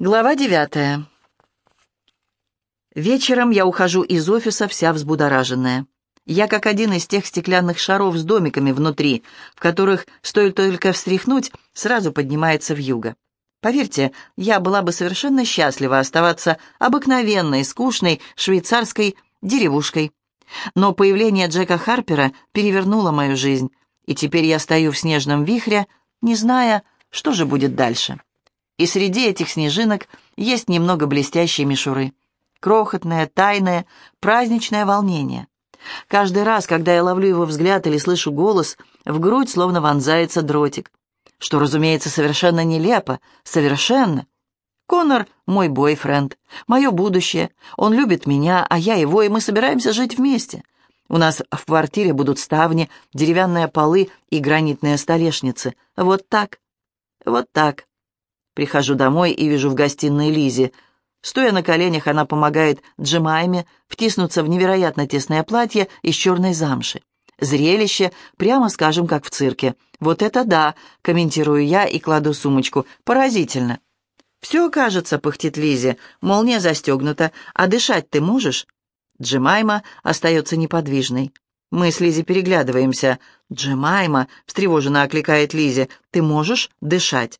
Глава девятая. Вечером я ухожу из офиса вся взбудораженная. Я как один из тех стеклянных шаров с домиками внутри, в которых, стоит только встряхнуть, сразу поднимается вьюга. Поверьте, я была бы совершенно счастлива оставаться обыкновенной, скучной швейцарской деревушкой. Но появление Джека Харпера перевернуло мою жизнь, и теперь я стою в снежном вихре, не зная, что же будет дальше. И среди этих снежинок есть немного блестящей мишуры. Крохотное, тайное, праздничное волнение. Каждый раз, когда я ловлю его взгляд или слышу голос, в грудь словно вонзается дротик. Что, разумеется, совершенно нелепо. Совершенно. Конор — мой бойфренд, мое будущее. Он любит меня, а я его, и мы собираемся жить вместе. У нас в квартире будут ставни, деревянные полы и гранитные столешницы. Вот так. Вот так. Прихожу домой и вижу в гостиной Лизе. Стоя на коленях, она помогает Джемайме втиснуться в невероятно тесное платье из черной замши. Зрелище, прямо скажем, как в цирке. «Вот это да!» — комментирую я и кладу сумочку. «Поразительно!» «Все, кажется», — пыхтит Лизе, — «молния застегнута, а дышать ты можешь?» Джемайма остается неподвижной. Мы с Лизи переглядываемся. «Джемайма», — встревоженно окликает Лизе, — «ты можешь дышать?»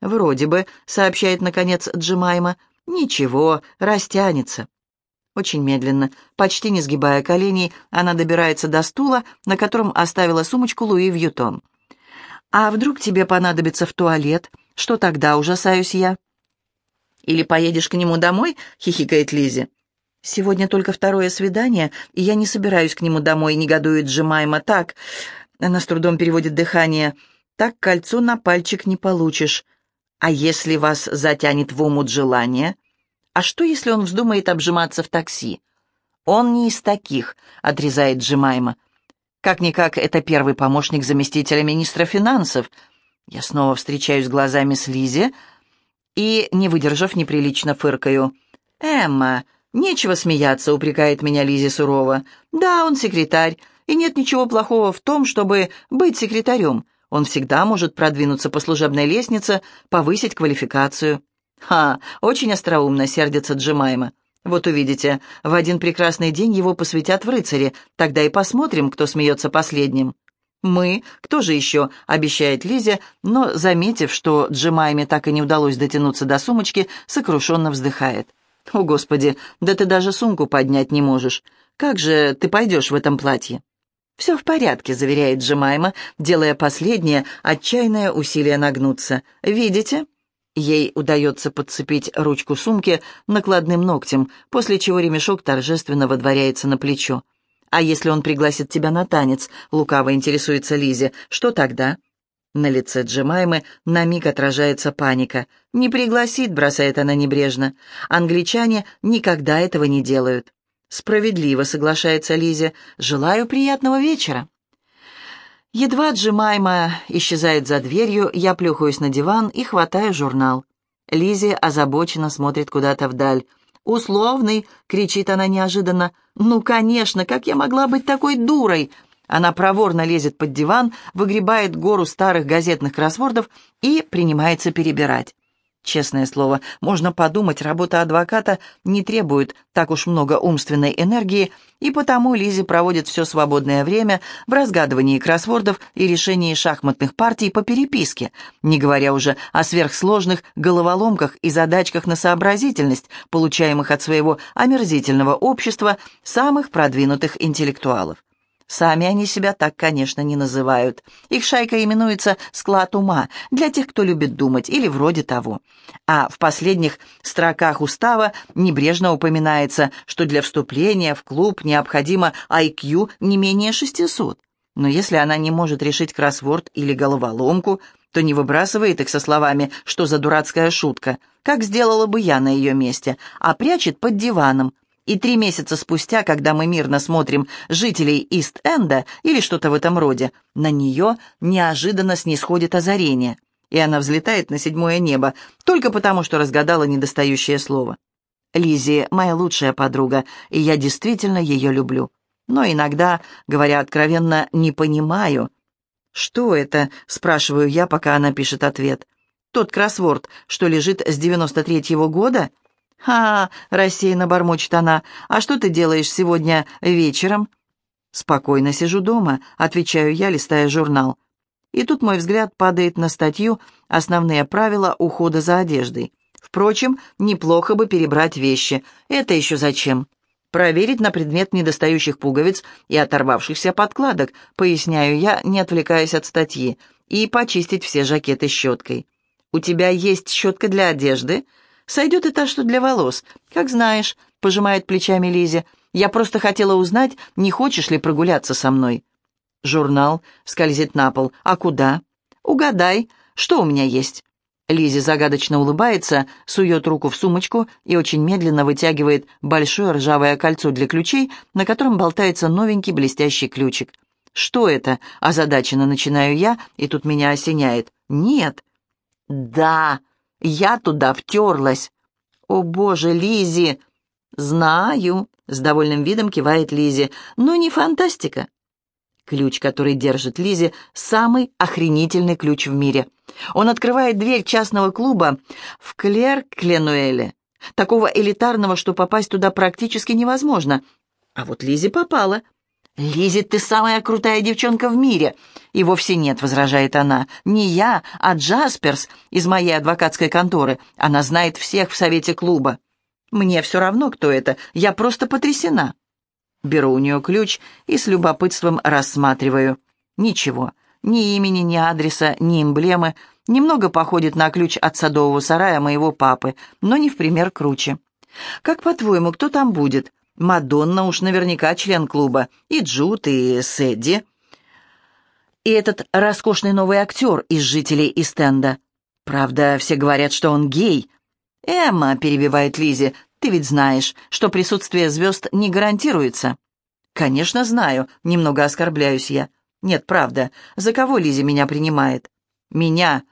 «Вроде бы», — сообщает, наконец, Джимайма. «Ничего, растянется». Очень медленно, почти не сгибая коленей, она добирается до стула, на котором оставила сумочку Луи Вьютон. «А вдруг тебе понадобится в туалет? Что тогда, ужасаюсь я?» «Или поедешь к нему домой?» — хихикает Лизи. «Сегодня только второе свидание, и я не собираюсь к нему домой», — негодует Джимайма. «Так...» — она с трудом переводит дыхание. «Так кольцо на пальчик не получишь. А если вас затянет в омут желание? А что, если он вздумает обжиматься в такси? Он не из таких, отрезает Джимайма. Как-никак, это первый помощник заместителя министра финансов. Я снова встречаюсь глазами с Лизи и, не выдержав, неприлично фыркаю. «Эмма, нечего смеяться», — упрекает меня Лизи сурово. «Да, он секретарь, и нет ничего плохого в том, чтобы быть секретарем. Он всегда может продвинуться по служебной лестнице, повысить квалификацию. «Ха, очень остроумно», — сердится Джемайма. «Вот увидите, в один прекрасный день его посвятят в рыцари, тогда и посмотрим, кто смеется последним». «Мы? Кто же еще?» — обещает Лизе, но, заметив, что Джемайме так и не удалось дотянуться до сумочки, сокрушенно вздыхает. «О, Господи, да ты даже сумку поднять не можешь. Как же ты пойдешь в этом платье?» «Все в порядке», — заверяет Джемайма, делая последнее отчаянное усилие нагнуться. «Видите?» Ей удается подцепить ручку сумки накладным ногтем, после чего ремешок торжественно водворяется на плечо. «А если он пригласит тебя на танец?» — лукаво интересуется Лизе. «Что тогда?» На лице Джемаймы на миг отражается паника. «Не пригласит», — бросает она небрежно. «Англичане никогда этого не делают». «Справедливо», — соглашается Лизе. «Желаю приятного вечера». Едва Джимайма исчезает за дверью, я плюхаюсь на диван и хватаю журнал. Лизе озабоченно смотрит куда-то вдаль. «Условный!» — кричит она неожиданно. «Ну, конечно, как я могла быть такой дурой?» Она проворно лезет под диван, выгребает гору старых газетных кроссвордов и принимается перебирать. Честное слово, можно подумать, работа адвоката не требует так уж много умственной энергии, и потому Лизи проводит все свободное время в разгадывании кроссвордов и решении шахматных партий по переписке, не говоря уже о сверхсложных головоломках и задачках на сообразительность, получаемых от своего омерзительного общества самых продвинутых интеллектуалов. Сами они себя так, конечно, не называют. Их шайка именуется «склад ума» для тех, кто любит думать, или вроде того. А в последних строках устава небрежно упоминается, что для вступления в клуб необходимо IQ не менее 600. Но если она не может решить кроссворд или головоломку, то не выбрасывает их со словами «что за дурацкая шутка», как сделала бы я на ее месте, а прячет под диваном, и три месяца спустя, когда мы мирно смотрим «Жителей Ист-Энда» или что-то в этом роде, на нее неожиданно снисходит озарение, и она взлетает на седьмое небо, только потому, что разгадала недостающее слово. Лизи моя лучшая подруга, и я действительно ее люблю. Но иногда, говоря откровенно, не понимаю. «Что это?» — спрашиваю я, пока она пишет ответ. Тот кроссворд, что лежит с девяносто третьего года?» «Ха!» — рассеянно бормочет она. «А что ты делаешь сегодня вечером?» «Спокойно сижу дома», — отвечаю я, листая журнал. И тут мой взгляд падает на статью «Основные правила ухода за одеждой». Впрочем, неплохо бы перебрать вещи. Это еще зачем? Проверить на предмет недостающих пуговиц и оторвавшихся подкладок, поясняю я, не отвлекаясь от статьи, и почистить все жакеты щеткой. «У тебя есть щетка для одежды?» Сойдет и та, что для волос. Как знаешь, пожимает плечами Лизе. Я просто хотела узнать, не хочешь ли прогуляться со мной. Журнал скользит на пол. А куда? Угадай, что у меня есть? Лизи загадочно улыбается, сует руку в сумочку и очень медленно вытягивает большое ржавое кольцо для ключей, на котором болтается новенький блестящий ключик. «Что это?» – озадаченно начинаю я, и тут меня осеняет. «Нет». «Да!» Я туда втерлась. О, боже, Лизи! Знаю, с довольным видом кивает Лизи, но не фантастика. Ключ, который держит Лизи, самый охренительный ключ в мире. Он открывает дверь частного клуба в Клер-Кленуэле, такого элитарного, что попасть туда практически невозможно. А вот Лизи попала — «Лизи, ты самая крутая девчонка в мире!» «И вовсе нет», — возражает она. «Не я, а Джасперс из моей адвокатской конторы. Она знает всех в совете клуба». «Мне все равно, кто это. Я просто потрясена». Беру у нее ключ и с любопытством рассматриваю. Ничего, ни имени, ни адреса, ни эмблемы. Немного походит на ключ от садового сарая моего папы, но не в пример круче. «Как по-твоему, кто там будет?» Мадонна уж наверняка член клуба, и Джуд, и Сэдди. И этот роскошный новый актер из жителей Истенда. Правда, все говорят, что он гей. «Эмма», — перебивает Лизи, — «ты ведь знаешь, что присутствие звезд не гарантируется». «Конечно, знаю», — немного оскорбляюсь я. «Нет, правда. За кого Лизи меня принимает?» «Меня.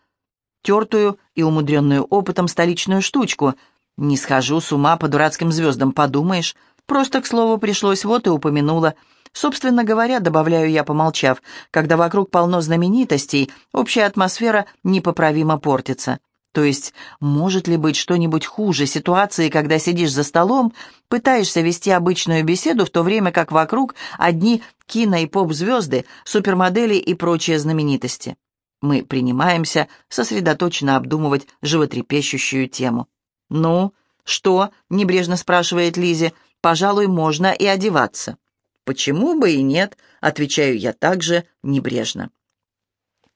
Тертую и умудренную опытом столичную штучку. Не схожу с ума по дурацким звездам, подумаешь. Просто, к слову, пришлось, вот и упомянула. Собственно говоря, добавляю я, помолчав, когда вокруг полно знаменитостей, общая атмосфера непоправимо портится. То есть, может ли быть что-нибудь хуже ситуации, когда сидишь за столом, пытаешься вести обычную беседу, в то время как вокруг одни кино- и поп-звезды, супермодели и прочие знаменитости? Мы принимаемся сосредоточенно обдумывать животрепещущую тему. «Ну, что?» — небрежно спрашивает Лизи пожалуй, можно и одеваться. Почему бы и нет, отвечаю я также небрежно.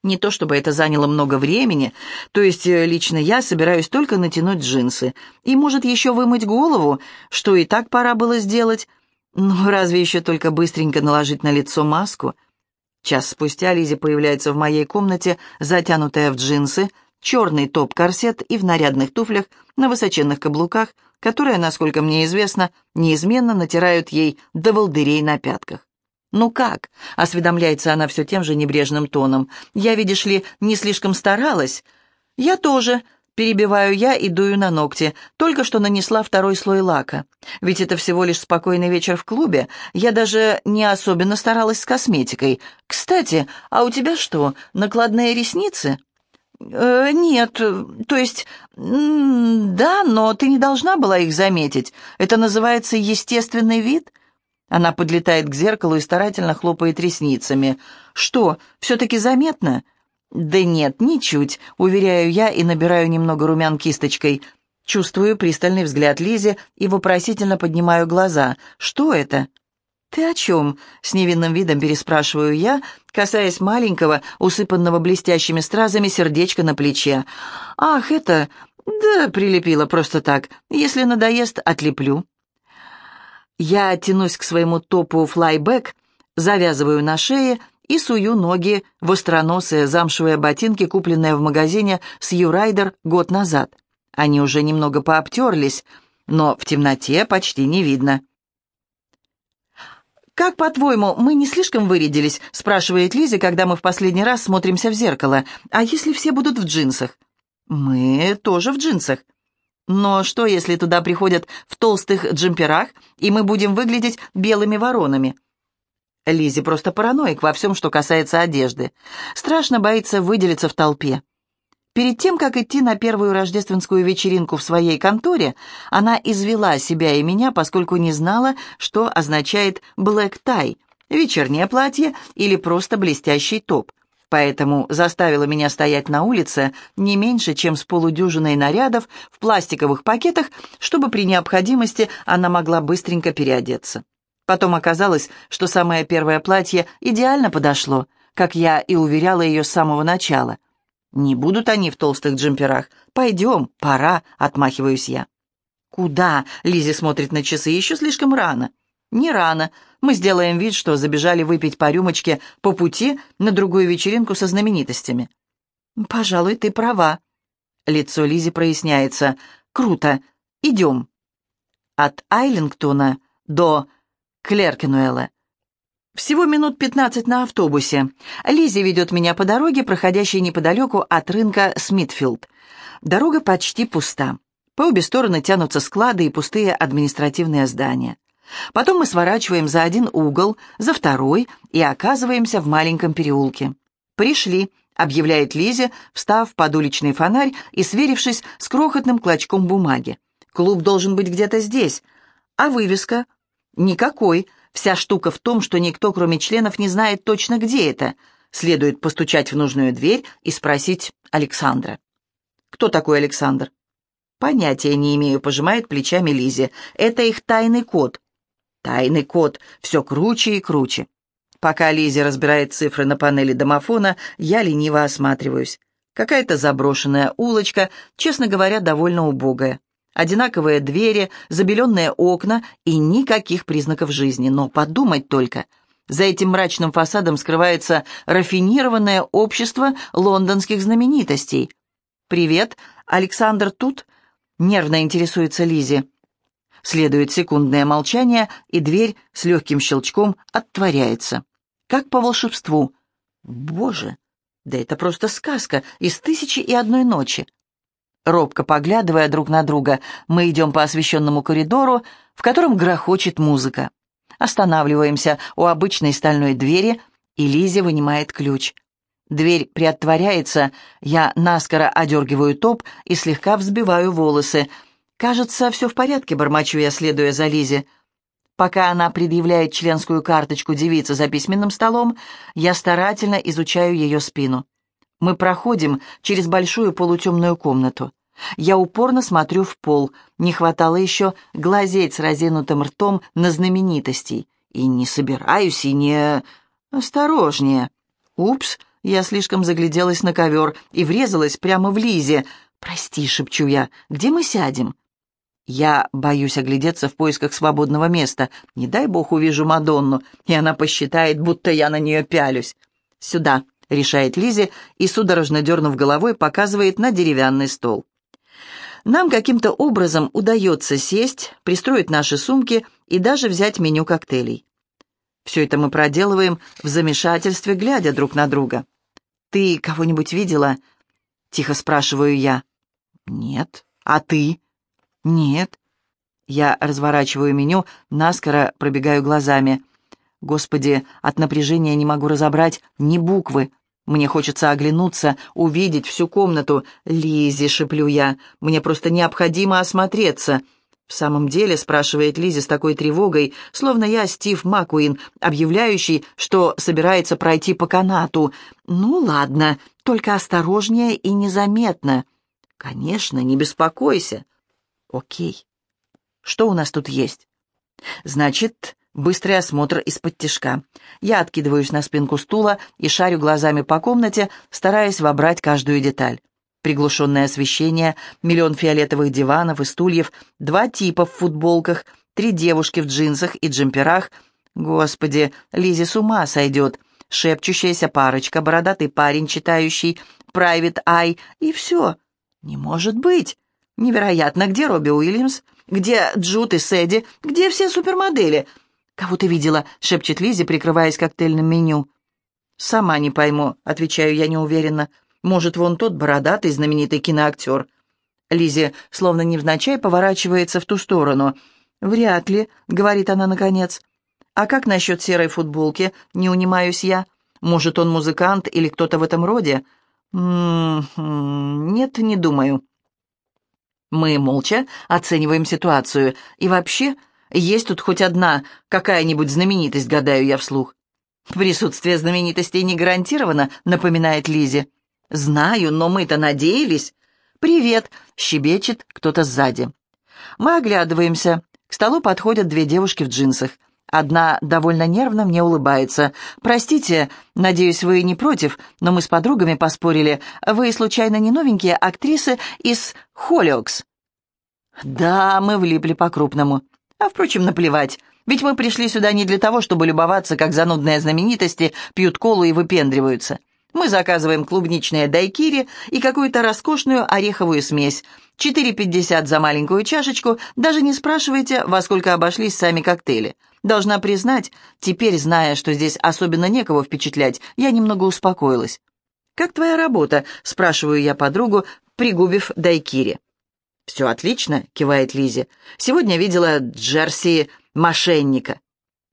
Не то чтобы это заняло много времени, то есть э, лично я собираюсь только натянуть джинсы и, может, еще вымыть голову, что и так пора было сделать. Но разве еще только быстренько наложить на лицо маску? Час спустя Лизи появляется в моей комнате, затянутая в джинсы, черный топ-корсет и в нарядных туфлях на высоченных каблуках, которые, насколько мне известно, неизменно натирают ей до волдырей на пятках. «Ну как?» — осведомляется она все тем же небрежным тоном. «Я, видишь ли, не слишком старалась». «Я тоже», — перебиваю я и дую на ногти. «Только что нанесла второй слой лака. Ведь это всего лишь спокойный вечер в клубе. Я даже не особенно старалась с косметикой. Кстати, а у тебя что, накладные ресницы?» «Э, «Нет, то есть, да, но ты не должна была их заметить. Это называется естественный вид». Она подлетает к зеркалу и старательно хлопает ресницами. «Что, все-таки заметно?» «Да нет, ничуть», — уверяю я и набираю немного румян кисточкой. Чувствую пристальный взгляд Лизи и вопросительно поднимаю глаза. «Что это?» «Ты о чем?» — с невинным видом переспрашиваю я, касаясь маленького, усыпанного блестящими стразами сердечка на плече. «Ах, это... Да, прилепила просто так. Если надоест, отлеплю». Я тянусь к своему топу флайбэк, завязываю на шее и сую ноги в остроносые замшевые ботинки, купленные в магазине Сью Райдер год назад. Они уже немного пообтерлись, но в темноте почти не видно. «Как, по-твоему, мы не слишком вырядились?» — спрашивает Лиза, когда мы в последний раз смотримся в зеркало. «А если все будут в джинсах?» «Мы тоже в джинсах». «Но что, если туда приходят в толстых джемперах, и мы будем выглядеть белыми воронами?» Лизи просто параноик во всем, что касается одежды. Страшно боится выделиться в толпе. Перед тем, как идти на первую рождественскую вечеринку в своей конторе, она извела себя и меня, поскольку не знала, что означает «блэк тай» — вечернее платье или просто блестящий топ. Поэтому заставила меня стоять на улице не меньше, чем с полудюжиной нарядов в пластиковых пакетах, чтобы при необходимости она могла быстренько переодеться. Потом оказалось, что самое первое платье идеально подошло, как я и уверяла ее с самого начала — «Не будут они в толстых джемперах. Пойдем, пора», — отмахиваюсь я. «Куда?» — Лизи смотрит на часы. «Еще слишком рано». «Не рано. Мы сделаем вид, что забежали выпить по рюмочке по пути на другую вечеринку со знаменитостями». «Пожалуй, ты права». Лицо Лизи проясняется. «Круто. Идем». От Айлингтона до Клеркенуэлла всего минут пятнадцать на автобусе. Лизи ведет меня по дороге, проходящей неподалеку от рынка Смитфилд. Дорога почти пуста. По обе стороны тянутся склады и пустые административные здания. Потом мы сворачиваем за один угол, за второй и оказываемся в маленьком переулке. «Пришли», — объявляет Лизи, встав под уличный фонарь и сверившись с крохотным клочком бумаги. «Клуб должен быть где-то здесь. А вывеска?» «Никакой», Вся штука в том, что никто, кроме членов, не знает точно, где это. Следует постучать в нужную дверь и спросить Александра. «Кто такой Александр?» «Понятия не имею», — пожимает плечами Лизи. «Это их тайный код». Тайный код все круче и круче. Пока Лизи разбирает цифры на панели домофона, я лениво осматриваюсь. Какая-то заброшенная улочка, честно говоря, довольно убогая. Одинаковые двери, забеленные окна и никаких признаков жизни. Но подумать только, за этим мрачным фасадом скрывается рафинированное общество лондонских знаменитостей. «Привет, Александр тут?» — нервно интересуется Лизи. Следует секундное молчание, и дверь с легким щелчком отворяется. Как по волшебству. Боже, да это просто сказка из «Тысячи и одной ночи». Робко поглядывая друг на друга, мы идем по освещенному коридору, в котором грохочет музыка. Останавливаемся у обычной стальной двери, и Лиза вынимает ключ. Дверь приотворяется, я наскоро одергиваю топ и слегка взбиваю волосы. Кажется, все в порядке, бормочу я, следуя за Лизе. Пока она предъявляет членскую карточку девицы за письменным столом, я старательно изучаю ее спину. Мы проходим через большую полутемную комнату. Я упорно смотрю в пол. Не хватало еще глазеть с разинутым ртом на знаменитостей. И не собираюсь, и не... Осторожнее. Упс, я слишком загляделась на ковер и врезалась прямо в Лизе. «Прости», — шепчу я, — «где мы сядем?» Я боюсь оглядеться в поисках свободного места. Не дай бог увижу Мадонну, и она посчитает, будто я на нее пялюсь. «Сюда», — решает Лизе и, судорожно дернув головой, показывает на деревянный стол. Нам каким-то образом удается сесть, пристроить наши сумки и даже взять меню коктейлей. Все это мы проделываем в замешательстве, глядя друг на друга. «Ты кого-нибудь видела?» — тихо спрашиваю я. «Нет. А ты?» «Нет». Я разворачиваю меню, наскоро пробегаю глазами. Господи, от напряжения не могу разобрать ни буквы. Мне хочется оглянуться, увидеть всю комнату. Лизи, шеплю я, мне просто необходимо осмотреться. В самом деле, спрашивает Лизи с такой тревогой, словно я Стив Макуин, объявляющий, что собирается пройти по канату. Ну ладно, только осторожнее и незаметно. Конечно, не беспокойся. Окей. Что у нас тут есть? Значит, Быстрый осмотр из-под тишка. Я откидываюсь на спинку стула и шарю глазами по комнате, стараясь вобрать каждую деталь. Приглушенное освещение, миллион фиолетовых диванов и стульев, два типа в футболках, три девушки в джинсах и джемперах. Господи, Лизи с ума сойдет. Шепчущаяся парочка, бородатый парень, читающий «Private Eye» и все. Не может быть. Невероятно, где Робби Уильямс? Где Джуд и Сэдди? Где все супермодели? «Кого ты видела?» — шепчет Лизи, прикрываясь коктейльным меню. «Сама не пойму», — отвечаю я неуверенно. «Может, вон тот бородатый знаменитый киноактер». Лизи, словно невзначай, поворачивается в ту сторону. «Вряд ли», — говорит она наконец. «А как насчет серой футболки?» — не унимаюсь я. «Может, он музыкант или кто-то в этом роде?» «М-м, «Нет, не думаю». Мы молча оцениваем ситуацию. И вообще, есть тут хоть одна какая-нибудь знаменитость, гадаю я вслух. «Присутствие знаменитостей не гарантировано», — напоминает Лизе. «Знаю, но мы-то надеялись». «Привет!» — щебечет кто-то сзади. Мы оглядываемся. К столу подходят две девушки в джинсах. Одна довольно нервно мне улыбается. «Простите, надеюсь, вы не против, но мы с подругами поспорили. Вы, случайно, не новенькие актрисы из «Холлиокс»?» «Да, мы влипли по-крупному. А, впрочем, наплевать. Ведь мы пришли сюда не для того, чтобы любоваться, как занудные знаменитости пьют колу и выпендриваются. Мы заказываем клубничные дайкири и какую-то роскошную ореховую смесь. 4,50 за маленькую чашечку, даже не спрашивайте, во сколько обошлись сами коктейли. Должна признать, теперь, зная, что здесь особенно некого впечатлять, я немного успокоилась. «Как твоя работа?» — спрашиваю я подругу, пригубив дайкири. «Все отлично», — кивает Лизи. «Сегодня видела Джерси мошенника».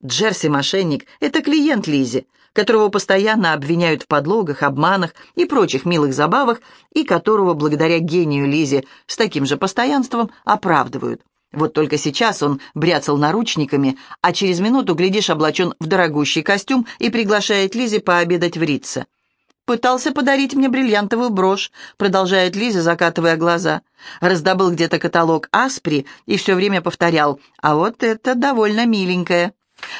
Джерси-мошенник — это клиент Лизи, которого постоянно обвиняют в подлогах, обманах и прочих милых забавах, и которого, благодаря гению Лизи, с таким же постоянством оправдывают. Вот только сейчас он бряцал наручниками, а через минуту, глядишь, облачен в дорогущий костюм и приглашает Лизи пообедать в Ritze. «Пытался подарить мне бриллиантовую брошь», — продолжает Лиза, закатывая глаза. Раздобыл где-то каталог Аспри и все время повторял «А вот это довольно миленькое».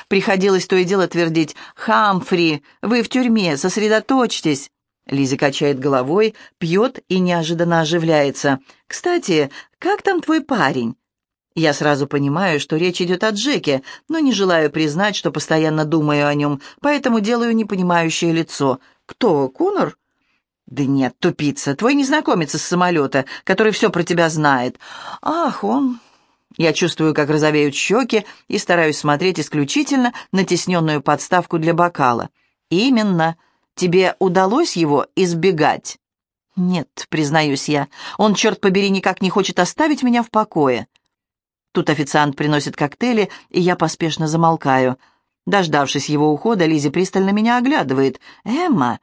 Приходилось то и дело твердить «Хамфри, вы в тюрьме, сосредоточьтесь». Лиза качает головой, пьет и неожиданно оживляется. «Кстати, как там твой парень?» Я сразу понимаю, что речь идет о Джеке, но не желаю признать, что постоянно думаю о нем, поэтому делаю непонимающее лицо — «Кто, Конор?» «Да нет, тупица, твой незнакомец из самолета, который все про тебя знает». «Ах, он...» Я чувствую, как розовеют щеки, и стараюсь смотреть исключительно на тесненную подставку для бокала. «Именно. Тебе удалось его избегать?» «Нет», — признаюсь я, — «он, черт побери, никак не хочет оставить меня в покое». Тут официант приносит коктейли, и я поспешно замолкаю. Дождавшись его ухода, Лизи пристально меня оглядывает. «Эмма,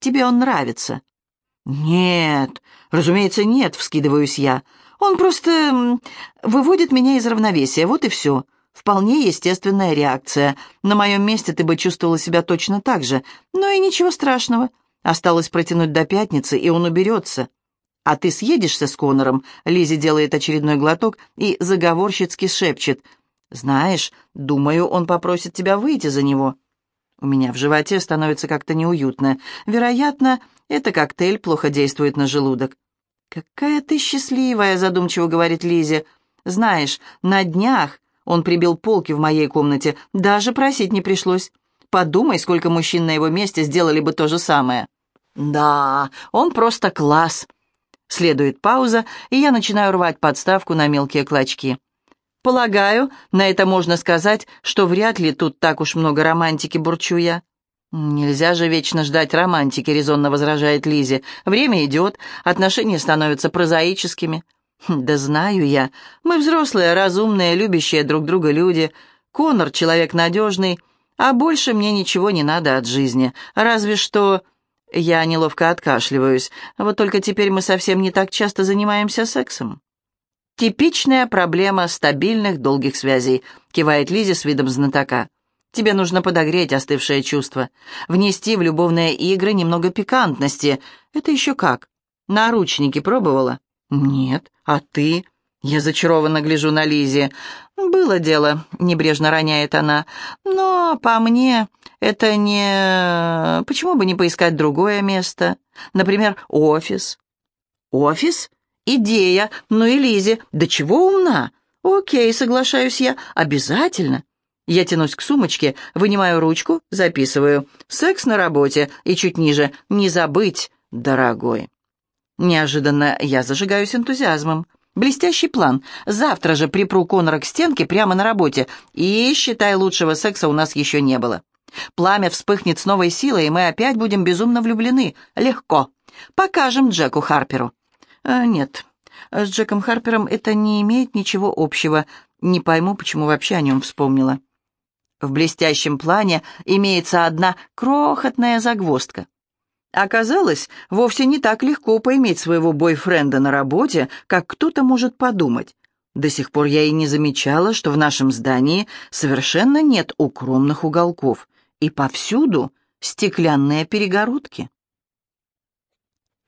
тебе он нравится?» «Нет, разумеется, нет», — вскидываюсь я. «Он просто выводит меня из равновесия, вот и все. Вполне естественная реакция. На моем месте ты бы чувствовала себя точно так же. Но и ничего страшного. Осталось протянуть до пятницы, и он уберется. А ты съедешься с Конором?» Лизи делает очередной глоток и заговорщицки шепчет. Знаешь, думаю, он попросит тебя выйти за него. У меня в животе становится как-то неуютно. Вероятно, это коктейль плохо действует на желудок. «Какая ты счастливая», — задумчиво говорит Лизе. «Знаешь, на днях он прибил полки в моей комнате, даже просить не пришлось. Подумай, сколько мужчин на его месте сделали бы то же самое». «Да, он просто класс». Следует пауза, и я начинаю рвать подставку на мелкие клочки. Полагаю, на это можно сказать, что вряд ли тут так уж много романтики, бурчу я. «Нельзя же вечно ждать романтики», — резонно возражает Лизе. «Время идет, отношения становятся прозаическими». «Хм, «Да знаю я. Мы взрослые, разумные, любящие друг друга люди. Конор — человек надежный, а больше мне ничего не надо от жизни. Разве что...» Я неловко откашливаюсь. Вот только теперь мы совсем не так часто занимаемся сексом. «Типичная проблема стабильных долгих связей», — кивает Лизе с видом знатока. «Тебе нужно подогреть остывшее чувство, внести в любовные игры немного пикантности. Это еще как? Наручники пробовала?» «Нет. А ты?» Я зачарованно гляжу на Лизе. «Было дело», — небрежно роняет она. «Но по мне это не... Почему бы не поискать другое место? Например, офис?» «Офис?» Идея. Ну и Лизе. Да чего умна? Окей, соглашаюсь я. Обязательно. Я тянусь к сумочке, вынимаю ручку, записываю. Секс на работе и чуть ниже. Не забыть, дорогой. Неожиданно я зажигаюсь энтузиазмом. Блестящий план. Завтра же припру Конора к стенке прямо на работе. И, считай, лучшего секса у нас еще не было. Пламя вспыхнет с новой силой, и мы опять будем безумно влюблены. Легко. Покажем Джеку Харперу. А, «Нет, с Джеком Харпером это не имеет ничего общего. Не пойму, почему вообще о нем вспомнила». В блестящем плане имеется одна крохотная загвоздка. Оказалось, вовсе не так легко поиметь своего бойфренда на работе, как кто-то может подумать. До сих пор я и не замечала, что в нашем здании совершенно нет укромных уголков, и повсюду стеклянные перегородки.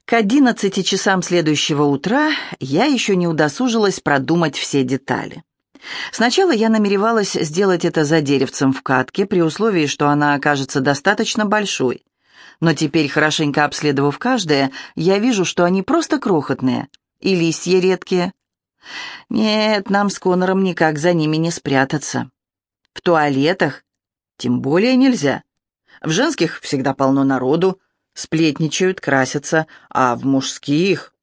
К одиннадцати часам следующего утра я еще не удосужилась продумать все детали. Сначала я намеревалась сделать это за деревцем в катке, при условии, что она окажется достаточно большой. Но теперь, хорошенько обследовав каждое, я вижу, что они просто крохотные, и листья редкие. Нет, нам с Конором никак за ними не спрятаться. В туалетах тем более нельзя. В женских всегда полно народу, сплетничают, красятся, а в мужских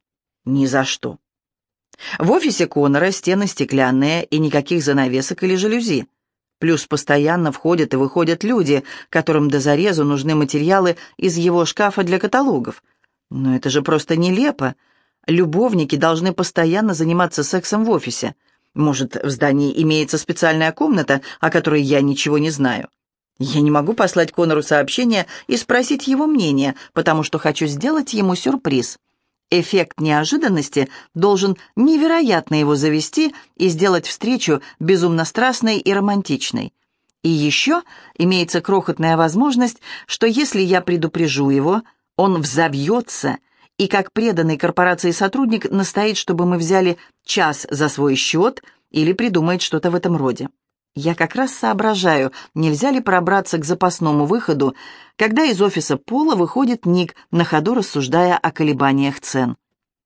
ни за что. В офисе Конора стены стеклянные и никаких занавесок или жалюзи. Плюс постоянно входят и выходят люди, которым до зарезу нужны материалы из его шкафа для каталогов. Но это же просто нелепо. Любовники должны постоянно заниматься сексом в офисе. Может, в здании имеется специальная комната, о которой я ничего не знаю. Я не могу послать Конору сообщение и спросить его мнение, потому что хочу сделать ему сюрприз. Эффект неожиданности должен невероятно его завести и сделать встречу безумно страстной и романтичной. И еще имеется крохотная возможность, что если я предупрежу его, он взобьется и как преданный корпорации сотрудник настоит, чтобы мы взяли час за свой счет или придумает что-то в этом роде. Я как раз соображаю, нельзя ли пробраться к запасному выходу, когда из офиса Пола выходит Ник, на ходу рассуждая о колебаниях цен.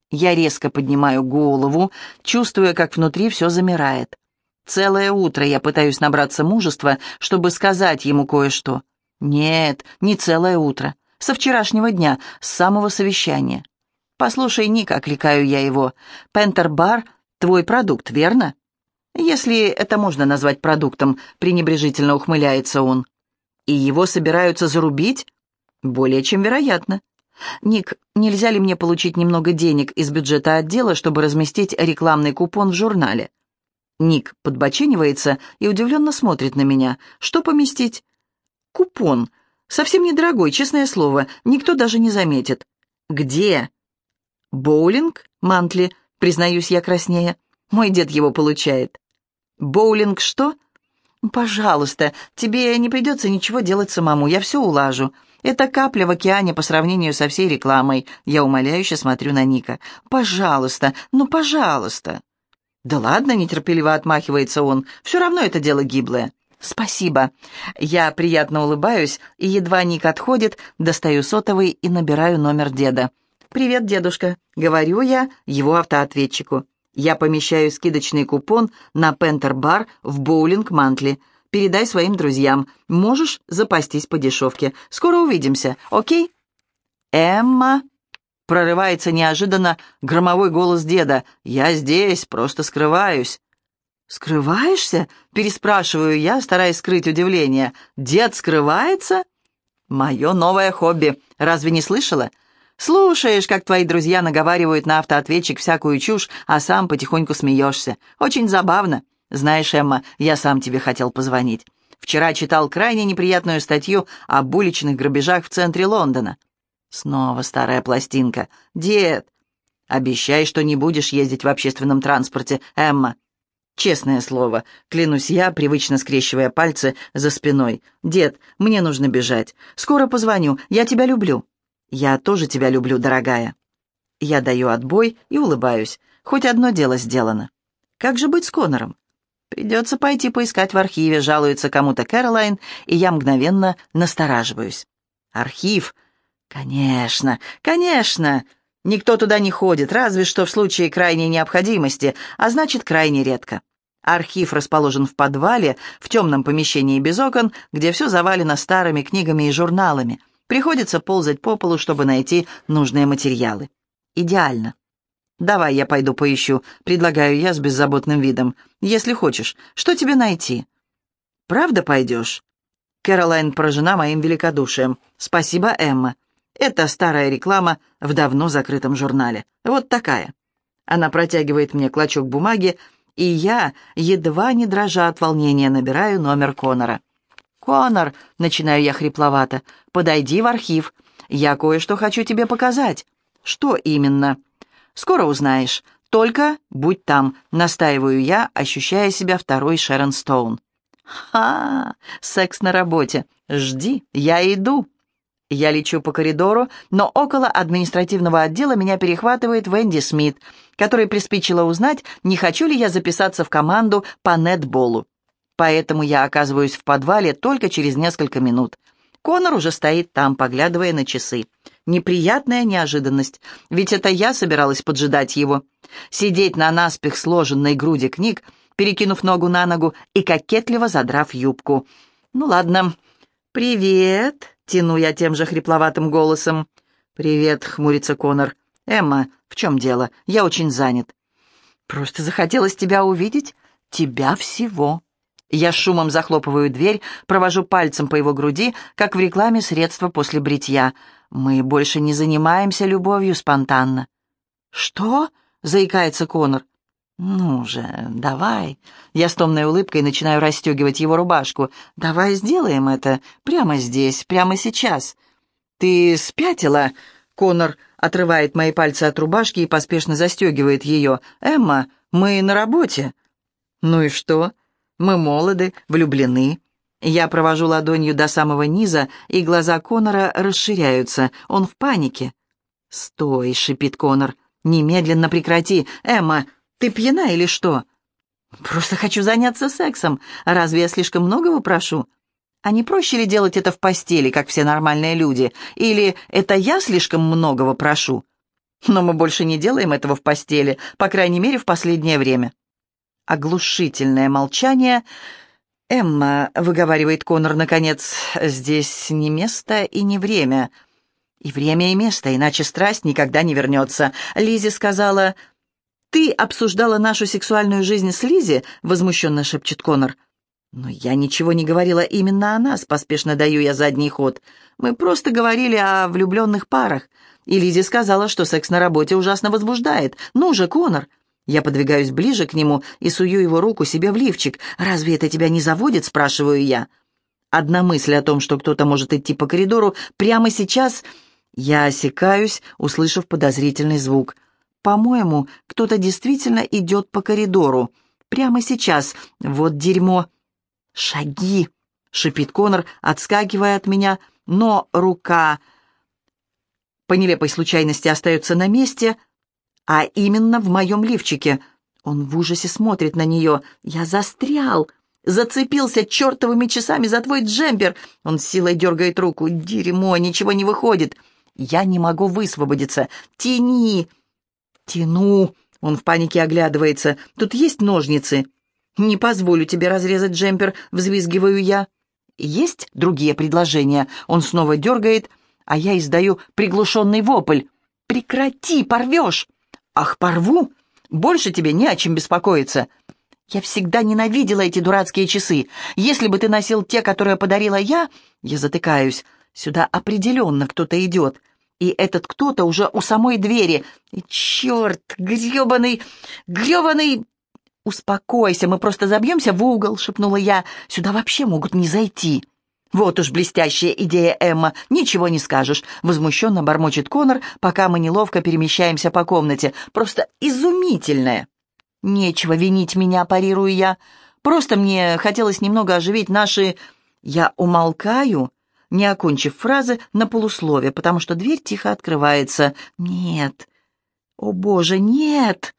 Я резко поднимаю голову, чувствуя, как внутри все замирает. Целое утро я пытаюсь набраться мужества, чтобы сказать ему кое-что. Нет, не целое утро. Со вчерашнего дня, с самого совещания. «Послушай, Ник», — окликаю я его, — «Пентер-бар — твой продукт, верно?» Если это можно назвать продуктом, пренебрежительно ухмыляется он. И его собираются зарубить? Более чем вероятно. Ник, нельзя ли мне получить немного денег из бюджета отдела, чтобы разместить рекламный купон в журнале? Ник подбоченивается и удивленно смотрит на меня. Что поместить? Купон. Совсем недорогой, честное слово. Никто даже не заметит. Где? Боулинг, Мантли, признаюсь я краснее. Мой дед его получает. Боулинг что? Пожалуйста, тебе не придется ничего делать самому, я все улажу. Это капля в океане по сравнению со всей рекламой. Я умоляюще смотрю на Ника. Пожалуйста, ну пожалуйста. Да ладно, нетерпеливо отмахивается он. Все равно это дело гиблое. «Спасибо». Я приятно улыбаюсь, и едва Ник отходит, достаю сотовый и набираю номер деда. «Привет, дедушка», — говорю я его автоответчику. Я помещаю скидочный купон на Пентер-бар в боулинг-мантли. Передай своим друзьям. Можешь запастись по дешевке. Скоро увидимся, окей? Эмма... Прорывается неожиданно громовой голос деда. «Я здесь, просто скрываюсь». «Скрываешься?» — переспрашиваю я, стараясь скрыть удивление. «Дед скрывается?» «Мое новое хобби. Разве не слышала?» Слушаешь, как твои друзья наговаривают на автоответчик всякую чушь, а сам потихоньку смеешься. Очень забавно. Знаешь, Эмма, я сам тебе хотел позвонить. Вчера читал крайне неприятную статью о уличных грабежах в центре Лондона. Снова старая пластинка. Дед, обещай, что не будешь ездить в общественном транспорте, Эмма. Честное слово, клянусь я, привычно скрещивая пальцы за спиной. Дед, мне нужно бежать. Скоро позвоню. Я тебя люблю. «Я тоже тебя люблю, дорогая». Я даю отбой и улыбаюсь. Хоть одно дело сделано. Как же быть с Конором? Придется пойти поискать в архиве, жалуется кому-то Кэролайн, и я мгновенно настораживаюсь. Архив? Конечно, конечно. Никто туда не ходит, разве что в случае крайней необходимости, а значит, крайне редко. Архив расположен в подвале, в темном помещении без окон, где все завалено старыми книгами и журналами. Приходится ползать по полу, чтобы найти нужные материалы. Идеально. «Давай я пойду поищу», — предлагаю я с беззаботным видом. «Если хочешь. Что тебе найти?» «Правда пойдешь?» Кэролайн поражена моим великодушием. «Спасибо, Эмма. Это старая реклама в давно закрытом журнале. Вот такая». Она протягивает мне клочок бумаги, и я, едва не дрожа от волнения, набираю номер Конора. «Конор», — начинаю я хрипловато, — «подойди в архив. Я кое-что хочу тебе показать». «Что именно?» «Скоро узнаешь. Только будь там», — настаиваю я, ощущая себя второй Шерон Стоун. «Ха! Секс на работе. Жди, я иду». Я лечу по коридору, но около административного отдела меня перехватывает Венди Смит, которой приспичило узнать, не хочу ли я записаться в команду по нетболу. Поэтому я оказываюсь в подвале только через несколько минут. Конор уже стоит там, поглядывая на часы. Неприятная неожиданность, ведь это я собиралась поджидать его. Сидеть на наспех сложенной груди книг, перекинув ногу на ногу и кокетливо задрав юбку. Ну ладно. «Привет!» Тяну я тем же хрипловатым голосом. «Привет», — хмурится Конор. «Эмма, в чем дело? Я очень занят». «Просто захотелось тебя увидеть. Тебя всего». Я шумом захлопываю дверь, провожу пальцем по его груди, как в рекламе средства после бритья. Мы больше не занимаемся любовью спонтанно. «Что?» — заикается Конор. «Ну же, давай». Я с томной улыбкой начинаю расстегивать его рубашку. «Давай сделаем это прямо здесь, прямо сейчас». «Ты спятила?» Конор отрывает мои пальцы от рубашки и поспешно застегивает ее. «Эмма, мы на работе». «Ну и что? Мы молоды, влюблены». Я провожу ладонью до самого низа, и глаза Конора расширяются. Он в панике. «Стой!» — шипит Конор. «Немедленно прекрати! Эмма, ты пьяна или что?» «Просто хочу заняться сексом. Разве я слишком многого прошу?» «А не проще ли делать это в постели, как все нормальные люди? Или это я слишком многого прошу?» «Но мы больше не делаем этого в постели, по крайней мере, в последнее время». Оглушительное молчание. «Эмма», — выговаривает Конор, наконец, — «здесь не место и не время». «И время, и место, иначе страсть никогда не вернется». Лизи сказала, «Ты обсуждала нашу сексуальную жизнь с Лизи?» — возмущенно шепчет Конор. «Но я ничего не говорила именно о нас», — поспешно даю я задний ход. «Мы просто говорили о влюбленных парах. И Лизи сказала, что секс на работе ужасно возбуждает. Ну же, Конор!» Я подвигаюсь ближе к нему и сую его руку себе в лифчик. «Разве это тебя не заводит?» — спрашиваю я. Одна мысль о том, что кто-то может идти по коридору прямо сейчас... Я осекаюсь, услышав подозрительный звук — по-моему, кто-то действительно идет по коридору. Прямо сейчас. Вот дерьмо. «Шаги!» — шипит Конор, отскакивая от меня, но рука по нелепой случайности остается на месте, а именно в моем лифчике. Он в ужасе смотрит на нее. «Я застрял!» Зацепился чертовыми часами за твой джемпер. Он с силой дергает руку. Дерьмо, ничего не выходит. Я не могу высвободиться. Тяни. «Тяну!» — он в панике оглядывается. «Тут есть ножницы?» «Не позволю тебе разрезать джемпер», — взвизгиваю я. «Есть другие предложения?» Он снова дергает, а я издаю приглушенный вопль. «Прекрати, порвешь!» «Ах, порву! Больше тебе не о чем беспокоиться!» «Я всегда ненавидела эти дурацкие часы. Если бы ты носил те, которые подарила я...» Я затыкаюсь. «Сюда определенно кто-то идет и этот кто-то уже у самой двери. И черт, гребаный, гребаный... «Успокойся, мы просто забьемся в угол», — шепнула я. «Сюда вообще могут не зайти». «Вот уж блестящая идея, Эмма, ничего не скажешь», — возмущенно бормочет Конор, пока мы неловко перемещаемся по комнате. «Просто изумительная». «Нечего винить меня», — парирую я. «Просто мне хотелось немного оживить наши...» Я умолкаю, не окончив фразы на полуслове, потому что дверь тихо открывается. «Нет! О, Боже, нет!»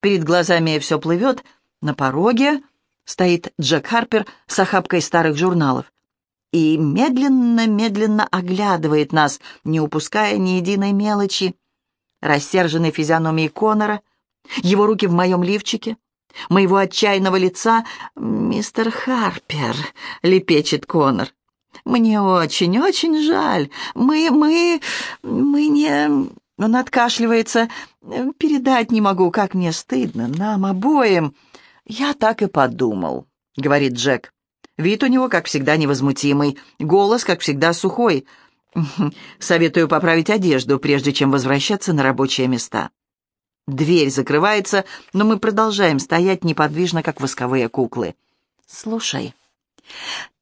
Перед глазами все плывет. На пороге стоит Джек Харпер с охапкой старых журналов и медленно-медленно оглядывает нас, не упуская ни единой мелочи. Рассерженной физиономии Конора, его руки в моем лифчике, моего отчаянного лица. «Мистер Харпер», — лепечет Конор. «Мне очень-очень жаль. Мы, мы, мы не...» Он откашливается. «Передать не могу, как мне стыдно. Нам обоим». «Я так и подумал», — говорит Джек. Вид у него, как всегда, невозмутимый, голос, как всегда, сухой. «Советую поправить одежду, прежде чем возвращаться на рабочие места». Дверь закрывается, но мы продолжаем стоять неподвижно, как восковые куклы. «Слушай,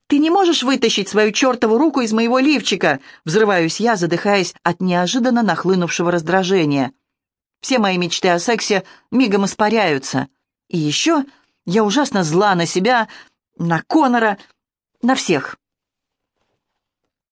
ты не можешь вытащить свою чертову руку из моего лифчика?» Взрываюсь я, задыхаясь от неожиданно нахлынувшего раздражения. Все мои мечты о сексе мигом испаряются. И еще я ужасно зла на себя, на Конора, на всех.